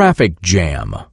traffic jam.